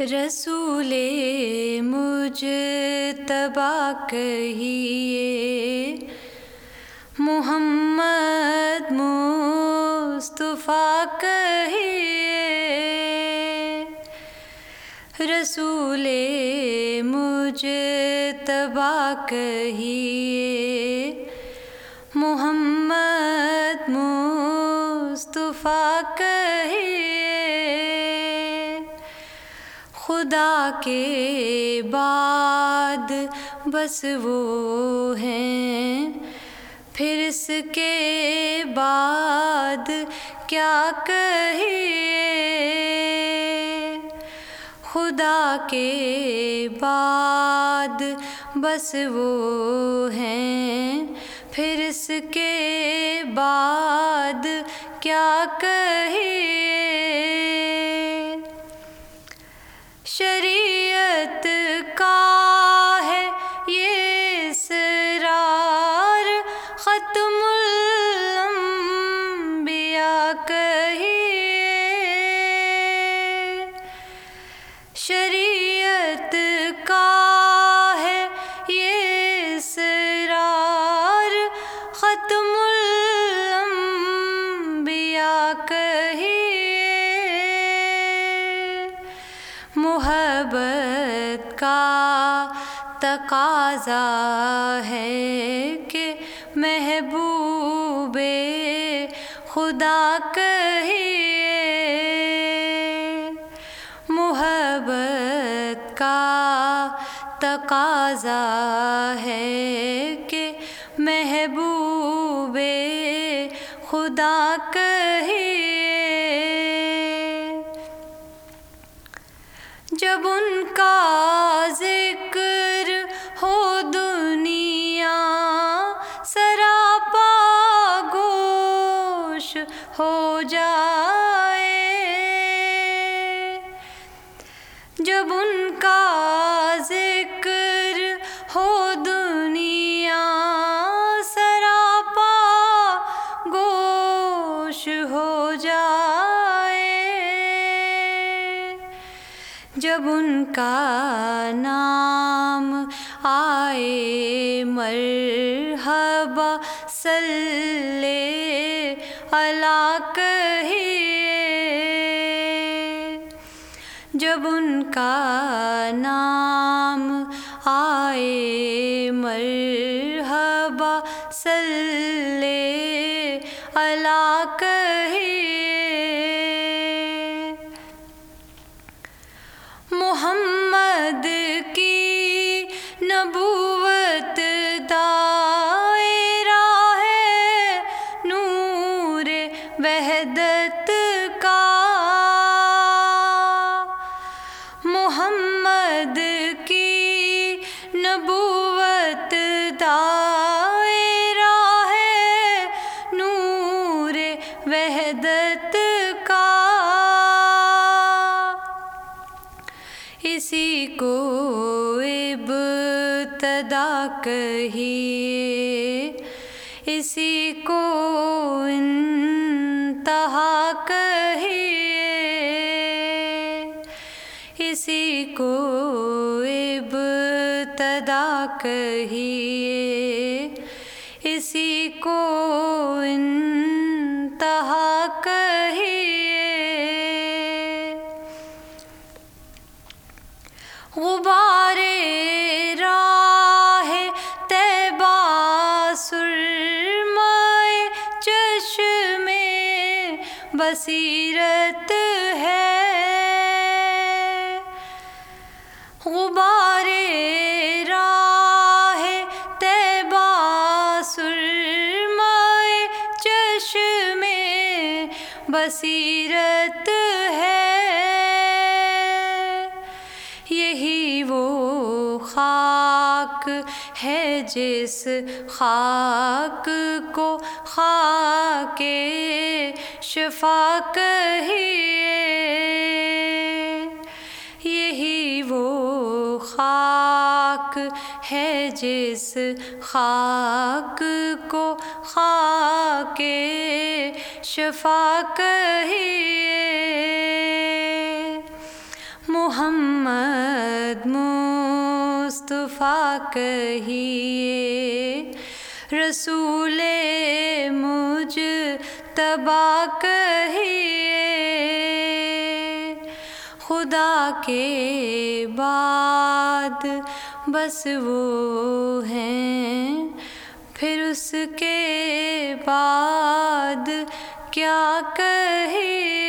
رسول مجھ تبا کہیے محمد مصطفیٰ کہیے رسول مجھ تبا کہیے محمد مصطفیٰ کہیے۔ خدا کے بعد بس وہ ہیں۔ پھر اس کے بعد کیا کہیے خدا کے بعد بس وہ ہیں۔ پھر اس کے بعد کیا کہیے شریعت کا ہے یہ سرار ختم الانبیاء کہیے۔ شریعت کا ہے یہ سرار ختم الانبیاء کہیے۔ محبت کا تقاضا ہے کہ محبوب خدا کہیے محبت کا تقاضا ہے کہ محبوب خدا کہیے ہو جائے۔ جب ان کا ذکر ہو دنیا سراپا، گوش ہو جائے۔ جب ان کا نام آئے، مرحبا صلی اللہ کہیے جب ان کا نام آئے مر اسی کو ابتدا کہیے، اسی کو انتہا کہیے، اسی کو ابتدا کہیے، اسی کو انتہا غبار راہ تیبا سرمائے چشم بصیرت ہے۔ غبار راہ تیبا سرمائے چشم بصیرت ہے۔ یہی وہ خاک ہے جس خاک کو خاک شفا کہیے یہی وہ خاک ہے جس خاک کو خاک شفا کہیے محمد مصطفیٰ کہیے، رسول مجھ تبا کہیے، خدا کے بعد بس وہ ہیں، پھر اس کے بعد کیا کہیے؟